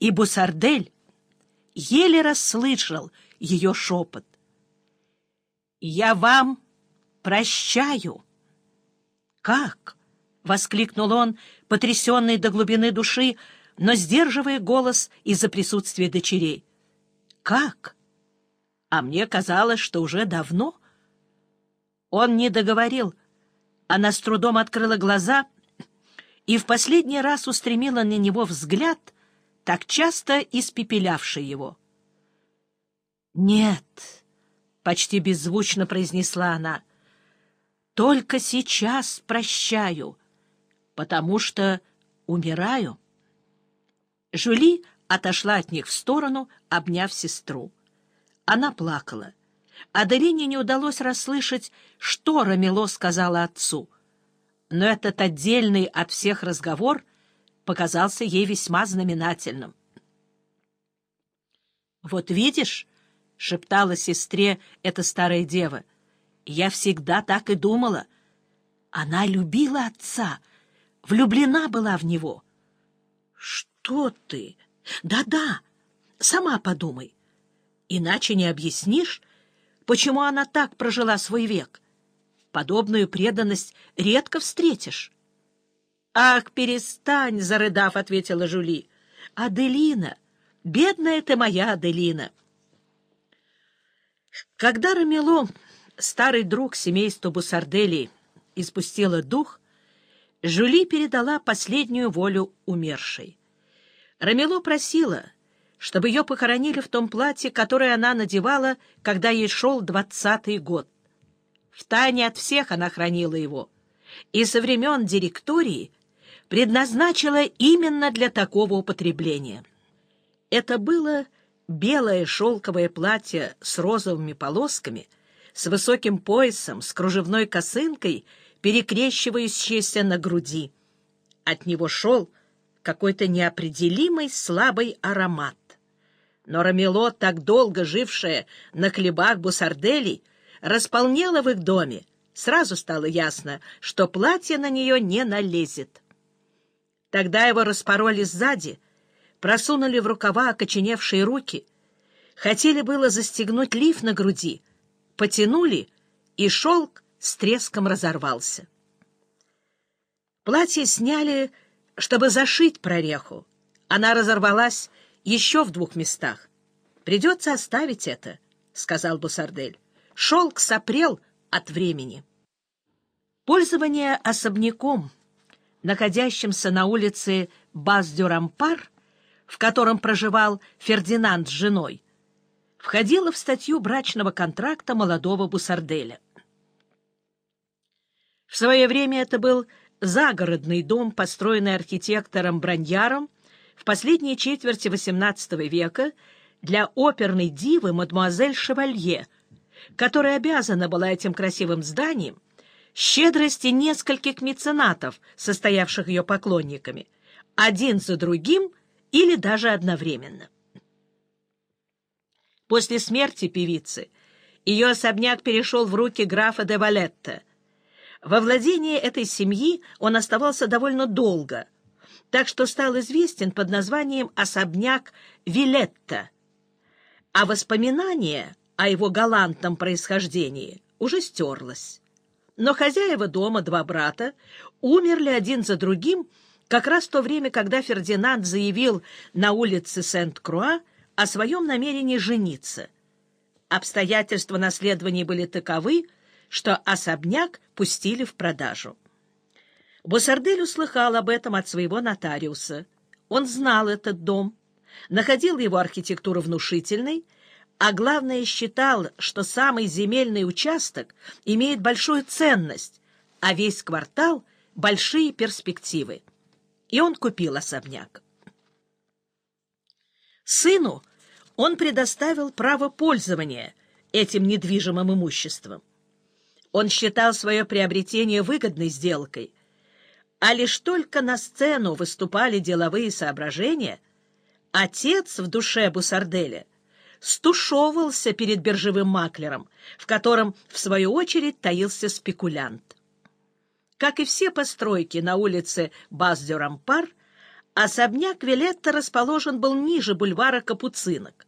и Бусардель еле расслышал ее шепот. «Я вам прощаю!» «Как?» — воскликнул он, потрясенный до глубины души, но сдерживая голос из-за присутствия дочерей. «Как?» А мне казалось, что уже давно. Он не договорил. Она с трудом открыла глаза и в последний раз устремила на него взгляд, так часто испепелявший его. «Нет», — почти беззвучно произнесла она, — «только сейчас прощаю, потому что умираю». Жюли отошла от них в сторону, обняв сестру. Она плакала. Аделине не удалось расслышать, что Рамило сказала отцу. Но этот отдельный от всех разговор показался ей весьма знаменательным. «Вот видишь», — шептала сестре эта старая дева, — «я всегда так и думала. Она любила отца, влюблена была в него». «Что ты? Да-да, сама подумай. Иначе не объяснишь, почему она так прожила свой век. Подобную преданность редко встретишь. — Ах, перестань, — зарыдав, — ответила Жули. — Аделина, бедная ты моя Аделина. Когда Рамело, старый друг семейства Бусардели, испустила дух, Жули передала последнюю волю умершей. Рамело просила — чтобы ее похоронили в том платье, которое она надевала, когда ей шел двадцатый год. В тайне от всех она хранила его, и со времен директории предназначила именно для такого употребления. Это было белое шелковое платье с розовыми полосками, с высоким поясом, с кружевной косынкой, перекрещивающейся на груди. От него шел какой-то неопределимый слабый аромат. Но Рамело, так долго жившая на хлебах бусарделей, располнела в их доме. Сразу стало ясно, что платье на нее не налезет. Тогда его распороли сзади, просунули в рукава окоченевшие руки, хотели было застегнуть лиф на груди, потянули, и шелк с треском разорвался. Платье сняли, чтобы зашить прореху. Она разорвалась еще в двух местах. Придется оставить это, — сказал Бусардель. Шелк сопрел от времени. Пользование особняком, находящимся на улице Баз-дю-Рампар, в котором проживал Фердинанд с женой, входило в статью брачного контракта молодого Бусарделя. В свое время это был загородный дом, построенный архитектором Браньяром в последней четверти XVIII века для оперной дивы мадемуазель Шевалье, которая обязана была этим красивым зданием щедрости нескольких меценатов, состоявших ее поклонниками, один за другим или даже одновременно. После смерти певицы ее особняк перешел в руки графа де Валетта. Во владении этой семьи он оставался довольно долго — так что стал известен под названием «Особняк Вилетта», а воспоминание о его галантном происхождении уже стерлось. Но хозяева дома, два брата, умерли один за другим как раз в то время, когда Фердинанд заявил на улице Сент-Круа о своем намерении жениться. Обстоятельства наследования были таковы, что особняк пустили в продажу. Босардель услыхал об этом от своего нотариуса. Он знал этот дом, находил его архитектуру внушительной, а главное считал, что самый земельный участок имеет большую ценность, а весь квартал — большие перспективы. И он купил особняк. Сыну он предоставил право пользования этим недвижимым имуществом. Он считал свое приобретение выгодной сделкой, а лишь только на сцену выступали деловые соображения, отец в душе Бусарделя стушевывался перед биржевым маклером, в котором, в свою очередь, таился спекулянт. Как и все постройки на улице Баз-дю-Рампар, Особняк Вилетта расположен был ниже бульвара Капуцинок.